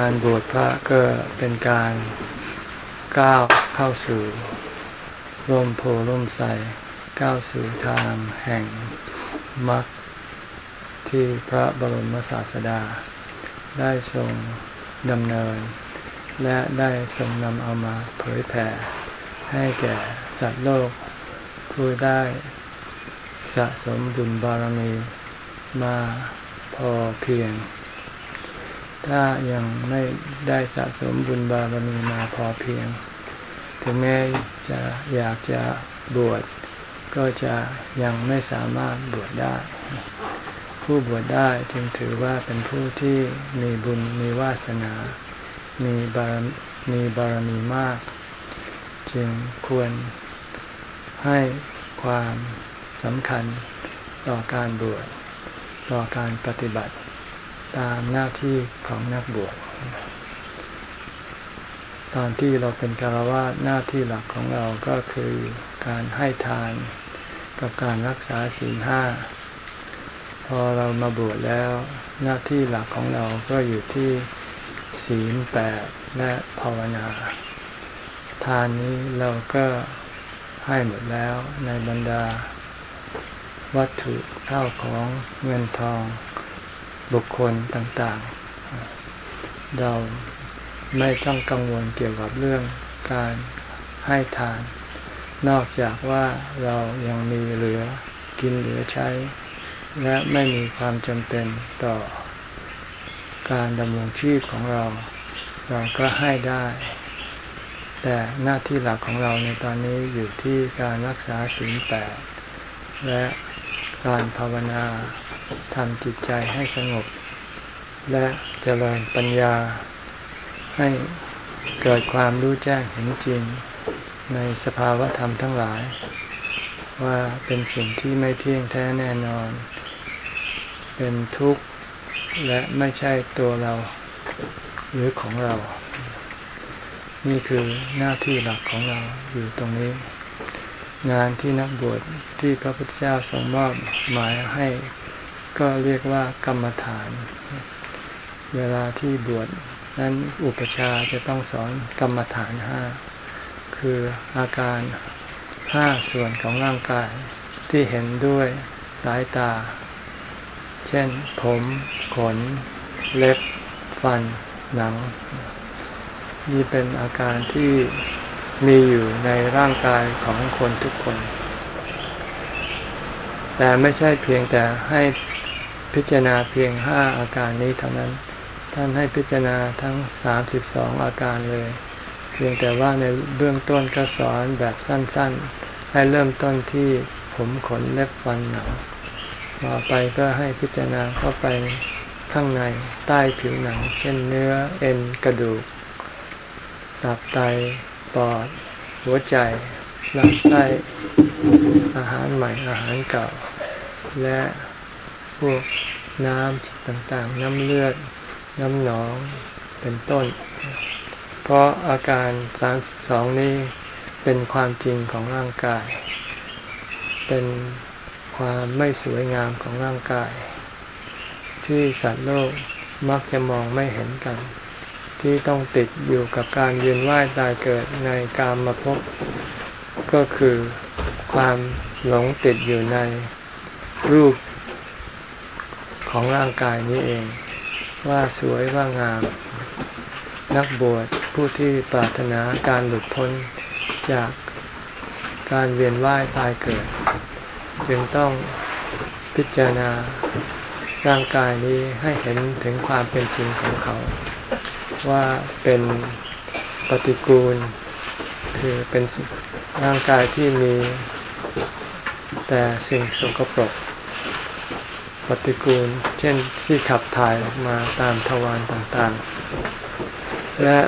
การบวชพระก็เป็นการก้าวเข้าสู่ร่มโพร่มใสก้าวสู่ทางแห่งมรรคที่พระบรมศาสดา ได้ทรงดำเนิน และได้ทรงนำเอามาเผยแผ่ ให้แก่สัตว์โลก ผู้ได้สะสมบุญบารมีมาพอเพียง ถ้ายังไม่ได้สะสมบุญบารมีมาพอเพียง ถึงแม้จะอยากจะบวชก็จะยังไม่สามารถบวชได้ ผู้บวชได้จึงถือว่าเป็นผู้ที่มีบุญมีวาสนา มีบารมีบารมีมาก จึงควรให้ความสำคัญต่อการบวชต่อการปฏิบัติ ตามหน้าที่ของนักบวชตอนที่เราเป็นคารวะหน้าที่หลักของเราก็คือการให้ทานกับการรักษาศีลห้าพอเรามาบวชแล้วหน้าที่หลักของเราก็อยู่ที่ศีลแปดและภาวนา ทานนี้เราก็ให้หมดแล้วในบรรดา วัตถุข้าวของเงินทอง บุคคลต่างๆ เราไม่ต้องกังวลเกี่ยวกับเรื่องการให้ทาน นอกจากว่าเรายังมีเหลือกินเหลือใช้ และไม่มีความจำเป็นต่อการดำรงชีพของเรา เราก็ให้ได้ แต่หน้าที่หลักของเราในตอนนี้อยู่ที่การรักษาศีลแปดและการภาวนา ทำจิตใจให้สงบ และเจริญปัญญา ให้เกิดความรู้แจ้งเห็นจริง ในสภาวะธรรมทั้งหลาย ว่าเป็นสิ่งที่ไม่เที่ยงแท้แน่นอน เป็นทุกข์และไม่ใช่ตัวเรา หรือของเรา นี่คือหน้าที่หลักของเราอยู่ตรงนี้งานที่นักบวชที่พระพุทธเจ้าทรงมอบหมายให้ ก็เรียกว่ากรรมฐาน เวลาที่บวชนั้นอุปชาจะต้องสอนกรรมฐานห้าคืออาการห้าส่วนของร่างกายที่เห็นด้วยสายตา เช่น ผม ขน เล็บ ฟัน หนัง นี่เป็นอาการที่มีอยู่ในร่างกายของคนทุกคน แต่ไม่ใช่เพียงแต่ให้ พิจารณาเพียงห้าอาการนี้เท่านั้น ท่านให้พิจารณาทั้งสามสิบสองอาการเลย เพียงแต่ว่าในเบื้องต้นก็สอนแบบสั้นๆ ให้เริ่มต้นที่ผมขนเล็บฟันหนังต่อไปก็ให้พิจารณาเข้าไปข้างในใต้ผิวหนัง เช่นเนื้อเอ็นกระดูก ตับไตปอด หัวใจลำไส้อาหารใหม่อาหารเก่า และ วกน้ำต่างๆ น้ำเลือด น้ำหนอง เป็นต้น เพราะอาการสามสองนี้เป็นความจริงของร่างกาย เป็นความไม่สวยงามของร่างกาย ที่สัตว์โลกมักจะมองไม่เห็นกัน ที่ต้องติดอยู่กับการเวียนว่ายตายเกิดในกามมาพบก็คือความหลงติดอยู่ในรูป ของร่างกายนี้เอง ว่าสวยว่างาม นักบวชผู้ที่ปรารถนาการหลุดพ้นจากการเวียนว่ายตายเกิด จึงต้องพิจารณาร่างกายนี้ให้เห็นถึงความเป็นจริงของเขา ว่าเป็นปฏิกูล คือเป็นร่างกายที่มีแต่สิ่งสกปรก ปฏิกูล เช่นที่ขับถ่ายออกมาตามทวารต่างๆ และ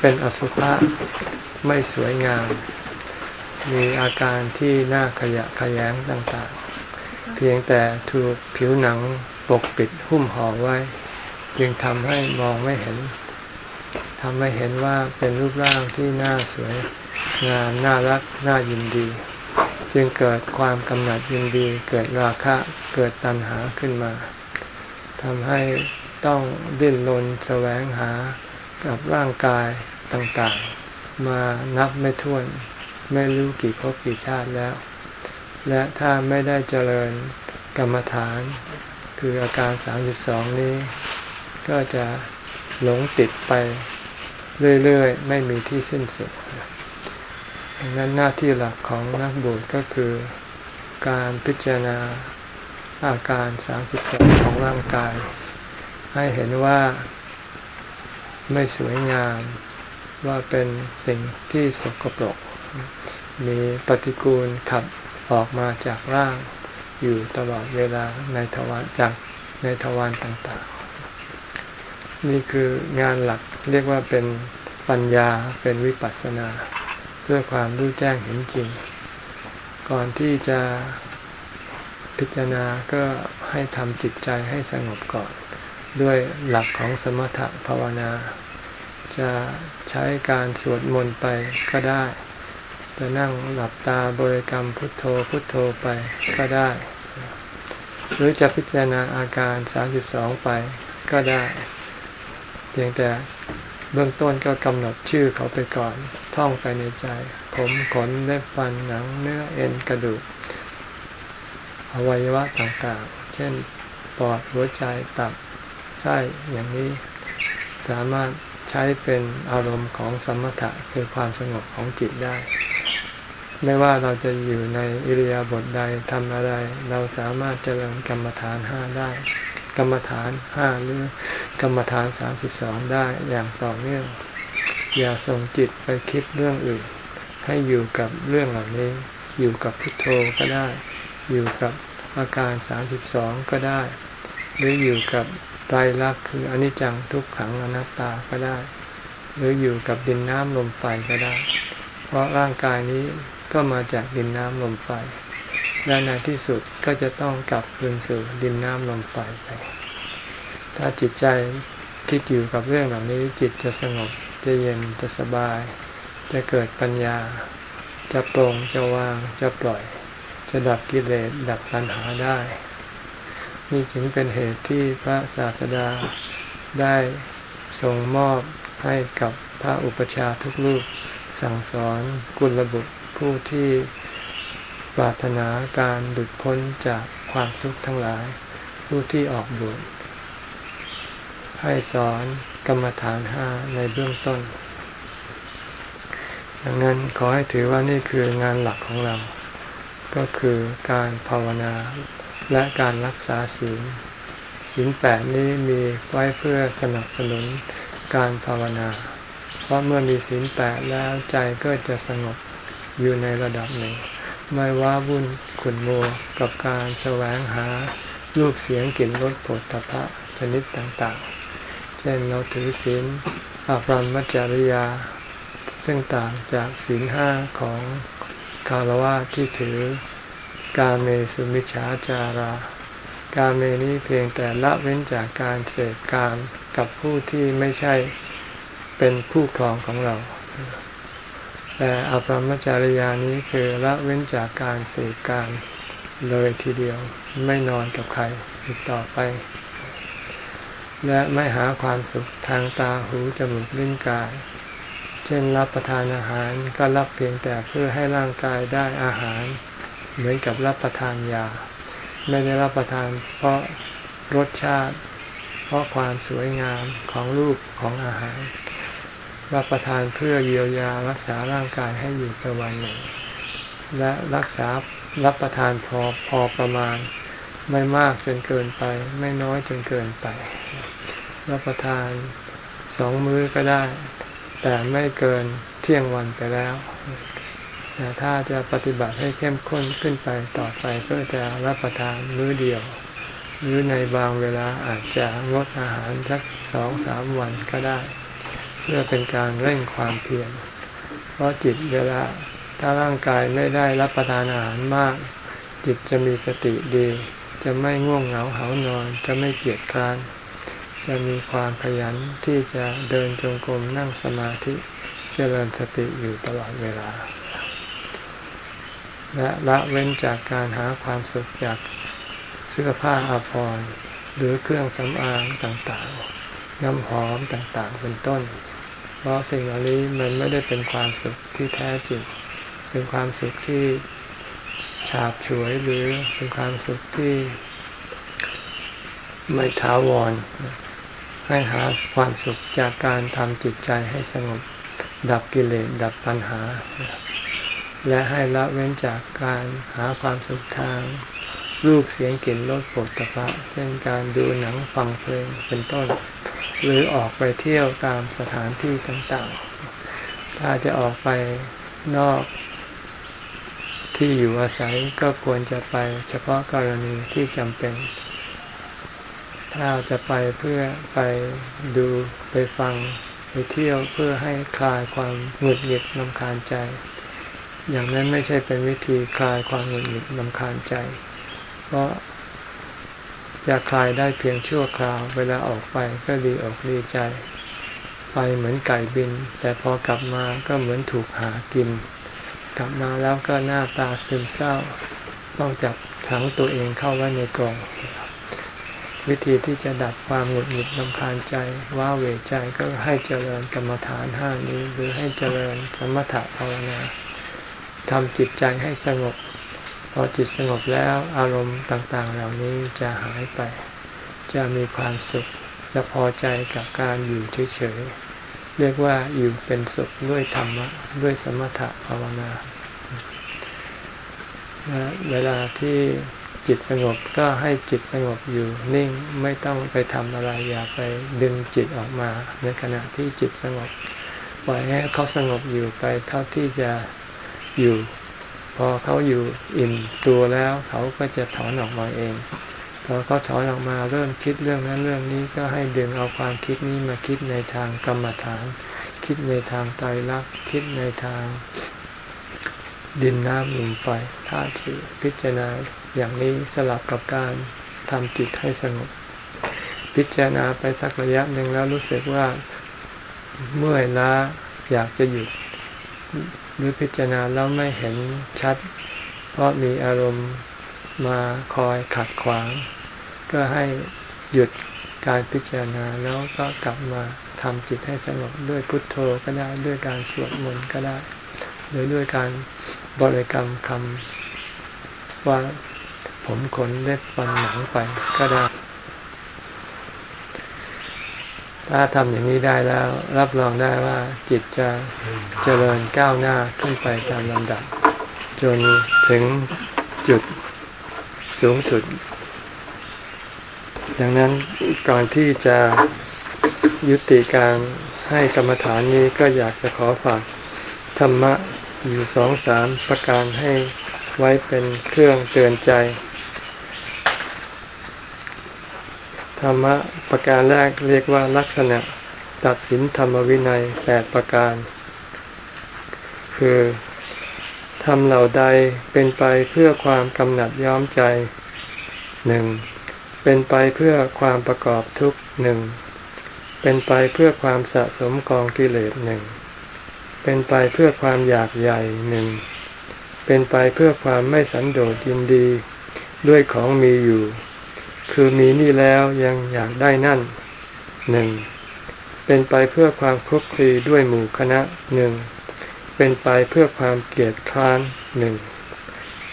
เป็นอสุภะไม่สวยงาม มีอาการที่น่าขยะขยงต่างๆ เพียงแต่ถูกผิวหนังปกปิดหุ้มห่อไว้ จึงทำให้มองไม่เห็นทำให้เห็นว่าเป็นรูปร่างที่น่าสวยงามน่ารัก น่ายินดี จึงเกิดความกำหนัดยินดีเกิดราคะเกิดตัณหาขึ้นมาทำให้ต้องดิ้นรนแสวงหากับร่างกายต่างๆ มานับไม่ถ้วน ไม่รู้กี่ภพกี่ชาติแล้ว และถ้าไม่ได้เจริญกรรมฐาน คืออาการ 32 นี้ ก็จะหลงติดไปเรื่อยๆ ไม่มีที่สิ้นสุด ดังนั้นหน้าที่หลักของนักบวชก็คือการพิจารณาอาการสามสิบของร่างกาย ให้เห็นว่าไม่สวยงามว่าเป็นสิ่งที่สกปรก มีปฏิกูลขับออกมาจากร่างอยู่ตลอดเวลาในทวารจากในทวารต่างๆ นี่คืองานหลักเรียกว่าเป็นปัญญาเป็นวิปัสสนา เพื่อความรู้แจ้งเห็นจริง ก่อนที่จะพิจารณาก็ให้ทำจิตใจให้สงบก่อน ด้วยหลักของสมถะภาวนา จะใช้การสวดมนต์ไปก็ได้ จะนั่งหลับตาบริกรรมพุทโธพุทโธไปก็ได้ หรือจะพิจารณาอาการ 32 ไปก็ได้ เพียงแต่เบื้องต้นก็กำหนดชื่อเขาไปก่อน ท่องไปในใจ ผมขนเล็บฟันหนังเนื้อเอ็นกระดูก อวัยวะต่างๆ เช่นปอดหัวใจตับไส้อย่างนี้ สามารถใช้เป็นอารมณ์ของสมถะคือความสงบของจิตได้ ไม่ว่าเราจะอยู่ในอิริยาบถใดทำอะไร เราสามารถเจริญกรรมฐานห้าได้ กรรมฐานห้าหรือกรรมฐานสามสิบสองได้อย่างต่อเนื่อง อย่าส่งจิตไปคิดเรื่องอื่น ให้อยู่กับเรื่องเหล่านี้ อยู่กับพุทโธก็ได้ อยู่กับอาการ32ก็ได้ หรืออยู่กับไตรลักษณ์คืออนิจจังทุกขังอนัตตาก็ได้ หรืออยู่กับดินน้ำลมไฟก็ได้ เพราะร่างกายนี้ก็มาจากดินน้ำลมไฟและในที่สุดก็จะต้องกลับคืนสู่ดินน้ำลมไฟไป ถ้าจิตใจคิดอยู่กับเรื่องเหล่านี้จิตจะสงบ จะเย็นจะสบาย จะเกิดปัญญา จะปรงจะวางจะปล่อย จะดับกิเลสดับปัญหาได้ นี่จึงเป็นเหตุที่พระศาสดาได้ทรงมอบให้กับพระอุปชาทุกรูปสั่งสอนกุลบุตรผู้ที่ปรารถนาการหลุดพ้นจากความทุกข์ทั้งหลาย ผู้ที่ออกบวชให้สอน กรรมฐานห้าในเบื้องต้น ดังนั้นขอให้ถือว่านี่คืองานหลักของเรา ก็คือการภาวนาและการรักษาศีลศีลแปดนี้มีไว้เพื่อสนับสนุนการภาวนา เพราะเมื่อมีศีลแปดแล้วใจก็จะสงบอยู่ในระดับหนึ่ง ไม่ว่าวุ่นขุนโมกับการแสวงหารูปเสียงกลิ่นรสผลตภะชนิดต่างๆ เช่นเราถือศีลอาภรรมจริยา ซึ่งต่างจากศีลห้าของคารวะที่ถือกาเมสุมิชฌาจารา กาเมนี้เพียงแต่ละเว้นจากการเสพการกับผู้ที่ไม่ใช่เป็นผู้ครองของเรา แต่อภรมจริยานี้คือละเว้นจากการเสพการเลยทีเดียวไม่นอนกับใครอีกต่อไป และไม่หาความสุขทางตาหูจมูกลิ้นกาย เช่นรับประทานอาหารก็รับเพียงแต่เพื่อให้ร่างกายได้อาหาร เหมือนกับรับประทานยา ไม่ได้รับประทาน เพราะรสชาติ เพราะความสวยงามของรูปของอาหาร รับประทานเพื่อเยียวยารักษาร่างกายให้อยู่ไปวันหนึ่งและรักษารับประทานพอพอประมาณ ไม่มากจนเกินไป ไม่น้อยจนเกินไป รับประทานสองมื้อก็ได้ แต่ไม่เกินเที่ยงวันไปแล้วแต่ถ้าจะปฏิบัติให้เข้มข้นขึ้นไปต่อไปก็จะรับประทานมื้อเดียว หรือในบางเวลาอาจจะงดอาหารสักสองสามวันก็ได้ เพื่อเป็นการเร่งความเพียรเพราะจิตเวลาถ้าร่างกายไม่ได้รับประทานอาหารมาก จิตจะมีสติดี จะไม่ง่วงเหงาเหานอน จะไม่เกียจคร้านจะมีความขยันที่จะเดินจงกรมนั่งสมาธิเจริญสติอยู่ตลอดเวลา และละเว้นจากการหาความสุขจากเสื้อผ้าอาภรณ์หรือเครื่องสำอางต่างๆ น้ำหอมต่างๆ เป็นต้น เพราะสิ่งเหล่านี้มันไม่ได้เป็นความสุขที่แท้จริง เป็นความสุขที่ ฉาบฉวยหรือเป็นความสุขที่ไม่ท้าวร ให้หาความสุขจากการทำจิตใจให้สงบ ดับกิเลสดับปัญหา และให้ละเว้นจากการหาความสุขทางรูปเสียงกลิ่นรสผลตภะเช่นการดูหนังฟังเพลงเป็นต้น หรือออกไปเที่ยวตามสถานที่ต่างๆ ถ้าจะออกไปนอก ที่อยู่อาศัยก็ควรจะไปเฉพาะกรณีที่จำเป็น ถ้าจะไปเพื่อไปดูไปฟังไปเที่ยวเพื่อให้คลายความหงุดหงิดลำคาญใจ อย่างนั้นไม่ใช่เป็นวิธีคลายความหงุดหงิดลำคาญใจ เพราะจะคลายได้เพียงชั่วคราว เวลาออกไปก็ดีอกดีใจ ไปเหมือนไก่บิน แต่พอกลับมาก็เหมือนถูกหากิน กลับมาแล้วก็หน้าตาซึมเศร้า ต้องจับขังตัวเองเข้าไว้ในกรงวิธีที่จะดับความหงุดหงิดลำคาญใจว่าเวใจก็ให้เจริญกรรมฐานห้านี้ หรือให้เจริญสมถะภาวนาทำจิตใจให้สงบ พอจิตสงบแล้วอารมณ์ต่างๆ เหล่านี้จะหายไป จะมีความสุขจะพอใจกับการอยู่เฉยๆ เรียกว่าอยู่เป็นสุขด้วยธรรมะด้วยสมถะภาวนาเวลาที่จิตสงบก็ให้จิตสงบอยู่นิ่งไม่ต้องไปทำอะไร อย่าไปดึงจิตออกมา ในขณะที่จิตสงบปล่อยให้เขาสงบอยู่ไปเท่าที่จะอยู่ พอเขาอยู่อิ่มตัวแล้วเขาก็จะถอนออกมาเอง พอเขาถอนออกมาเริ่มคิดเรื่องนั้นเรื่องนี้ก็ให้ดึงเอาความคิดนี้มาคิดในทางกรรมฐาน คิดในทางไตรลักษณ์คิดในทาง ดินน้ำลมไฟธาตุสี่พิจารณาอย่างนี้สลับกับการทำจิตให้สงบ พิจารณาไปสักระยะหนึ่งแล้วรู้สึกว่าเมื่อยล้าอยากจะหยุดหรือพิจารณาแล้วไม่เห็นชัด เพราะมีอารมณ์ มาคอยขัดขวาง ก็ให้หยุดการพิจารณาแล้วก็กลับมาทำจิตให้สงบด้วยพุทโธก็ได้ด้วยการสวดมนต์ก็ได้ หรือด้วยการบริกรรมคำว่าผมขนเล็บฟันหนังไปก็ได้ ถ้าทำอย่างนี้ได้แล้ว รับรองได้ว่าจิตจะเจริญก้าวหน้าขึ้นไปตามลำดับ จนถึงจุด สูงสุด ดังนั้นก่อนที่จะยุติการให้กรรมฐานนี้ก็อยากจะขอฝากธรรมะอยู่สองสามประการให้ไว้เป็นเครื่องเตือนใจ ธรรมะประการแรกเรียกว่าลักษณะตัดสินธรรมวินัยแปดประการ คือ ทำเหล่าใดเป็นไปเพื่อความกำหนัดย้อมใจหนึ่งเป็นไปเพื่อความประกอบทุกหนึ่งเป็นไปเพื่อความสะสมกองกิเลสหนึ่งเป็นไปเพื่อความอยากใหญ่หนึ่งเป็นไปเพื่อความไม่สันโดษยินดี ด้วยของมีอยู่ คือมีนี่แล้วยังอยากได้นั่นหนึ่งเป็นไปเพื่อความคลุกคลีด้วยหมู่คณะหนึ่ง เป็นไปเพื่อความเกียดคร้านหนึ่ง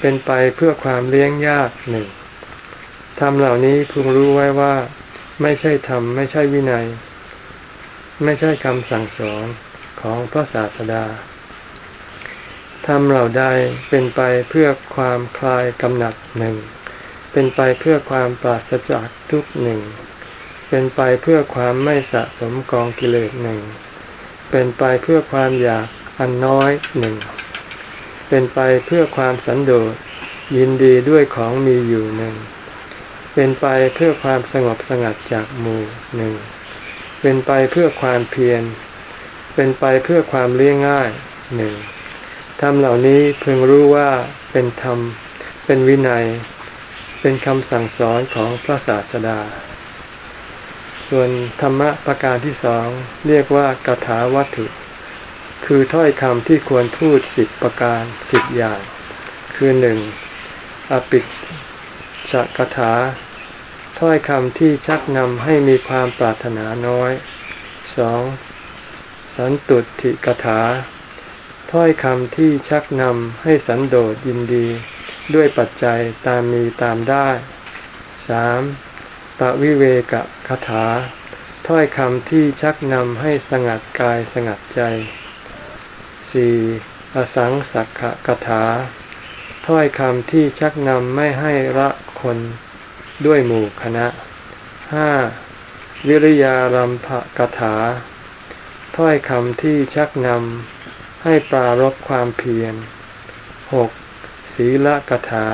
เป็นไปเพื่อความเลี้ยงยากหนึ่งทำเหล่านี้พึงรู้ไว้ว่า ไม่ใช่ธรรมไม่ใช่วินัย ไม่ใช่คำสั่งสอนของพระศาสดาทำเหล่าใดเป็นไปเพื่อความคลายกำหนัดหนึ่งเป็นไปเพื่อความปราศจากทุกหนึ่งเป็นไปเพื่อความไม่สะสมกองกิเลสหนึ่งเป็นไปเพื่อความอยาก อันน้อยหนึ่งเป็นไปเพื่อความสันโดษยินดีด้วยของมีอยู่หนึ่งเป็นไปเพื่อความสงบสงัดจากหมู่หนึ่งเป็นไปเพื่อความเพียร เป็นไปเพื่อความเลี้ยงง่ายหนึ่งธรรมเหล่านี้เพึงรู้ว่าเป็นธรรม เป็นวินัย เป็นคำสั่งสอนของพระศาสดา ส่วนธรรมะประการที่สองเรียกว่ากถาวัตถุ คือถ้อยคำที่ควรพูดสิบประการสิบอย่าง คือหนึ่งอปิชกถา ถ้อยคำที่ชักนำให้มีความปรารถนาน้อย 2. สันตุติกถา ถ้อยคำที่ชักนำให้สันโดษยินดี ด้วยปัจจัยตามมีตามได้ 3. ปวิเวกคถา ถ้อยคำที่ชักนำให้สงัดกายสงัดใจ 4. อสังสักขะกถา ถ้อยคำที่ชักนำไม่ให้ละคนด้วยหมู่คณะ 5. วิริยารัมภกถา ถ้อยคำที่ชักนำให้ปรารบความเพียร 6. ศีลกถา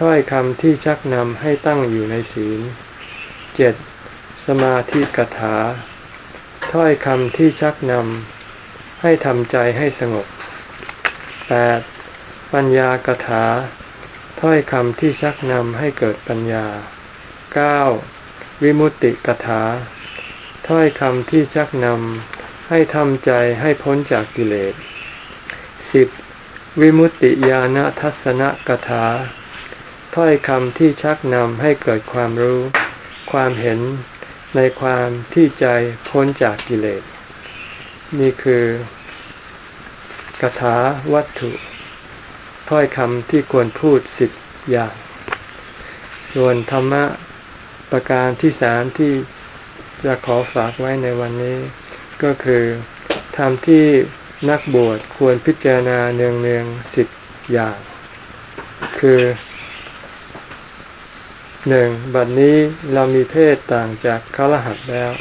ถ้อยคำที่ชักนำให้ตั้งอยู่ในศีล 7. สมาธิกถา ถ้อยคำที่ชักนำ ให้ทำใจให้สงบ 8. ปัญญากถา ถ้อยคำที่ชักนำให้เกิดปัญญา 9. วิมุตติกถา ถ้อยคำที่ชักนำให้ทำใจให้พ้นจากกิเลส 10. วิมุตติญาณทัศนกถา ถ้อยคำที่ชักนำให้เกิดความรู้ ความเห็นในความที่ใจพ้นจากกิเลส นี่คือ กถาวัตถุ ถ้อยคำที่ควรพูดสิบอย่าง ส่วนธรรมะประการที่สามที่จะขอฝากไว้ในวันนี้ ก็คือธรรมที่นักบวชควรพิจารณาเนืองเนืองสิบอย่าง คือหนึ่งบัดนี้เรามีเพศต่างจากขลหัดแล้ว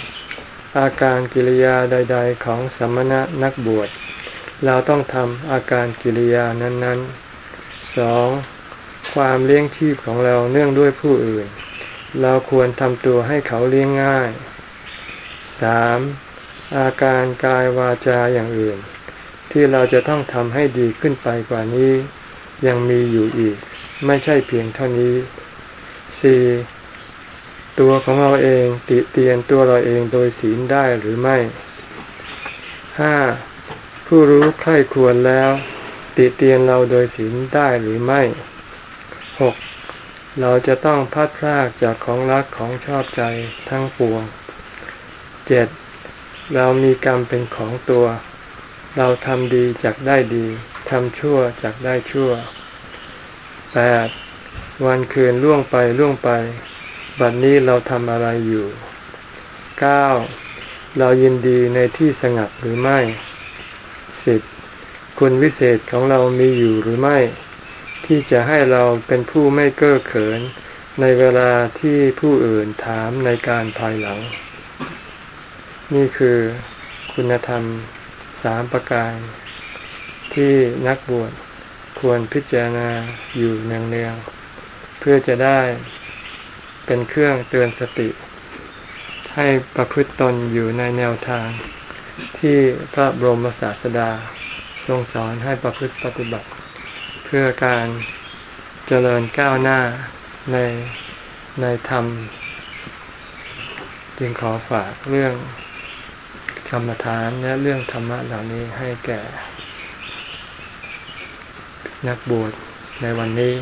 อาการกิริยาใด ๆ ของสมณะนักบวช เราต้องทำอาการกิริยานั้นๆสองความเลี้ยงชีพของเราเนื่องด้วยผู้อื่น เราควรทำตัวให้เขาเลี้ยงง่ายสามอาการกายวาจาอย่างอื่น ที่เราจะต้องทำให้ดีขึ้นไปกว่านี้ ยังมีอยู่อีก ไม่ใช่เพียงเท่านี้สี่ตัวของเราเองติเตียนตัวเราเองโดยศีลได้หรือไม่ห้า ผู้รู้ใคร่ควรแล้ว ติเตียนเราโดยศีลได้หรือไม่ 6. เราจะต้องพัดพลากจากของรักของชอบใจทั้งปวง 7. เรามีกรรมเป็นของตัว เราทำดีจากได้ดีทำชั่วจากได้ชั่ว 8. วันคืนล่วงไปล่วงไป บัดนนี้เราทำอะไรอยู่ 9. เรายินดีในที่สงัดหรือไม่ 10. คุณวิเศษของเรามีอยู่หรือไม่ ที่จะให้เราเป็นผู้ไม่เก้อเขิน ในเวลาที่ผู้อื่นถามในการภายหลัง นี่คือคุณธรรมสามประการ ที่นักบวชควรพิจารณาอยู่เนืองๆเพื่อจะได้เป็นเครื่องเตือนสติ ให้ประพฤติตนอยู่ในแนวทาง ที่พระบรมศาสดาทรงสอนให้ประพฤติปฏิบัติ เพื่อการเจริญก้าวหน้าในในธรรม จึงขอฝากเรื่องกรรมฐานและเรื่องธรรมะเหล่านี้ให้แก่ นักบวชในวันนี้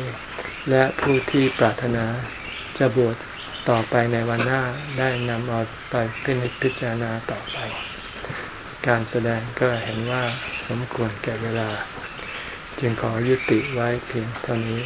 และผู้ที่ปรารถนาจะบวชต่อไปในวันหน้าได้นำเอาไปพิจารณาต่อไป การแสดงก็เห็นว่าสมควรแก่เวลา จึงขอยุติไว้เพียงเท่านี้